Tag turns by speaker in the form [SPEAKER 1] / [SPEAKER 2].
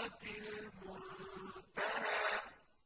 [SPEAKER 1] مَرْضَاتِ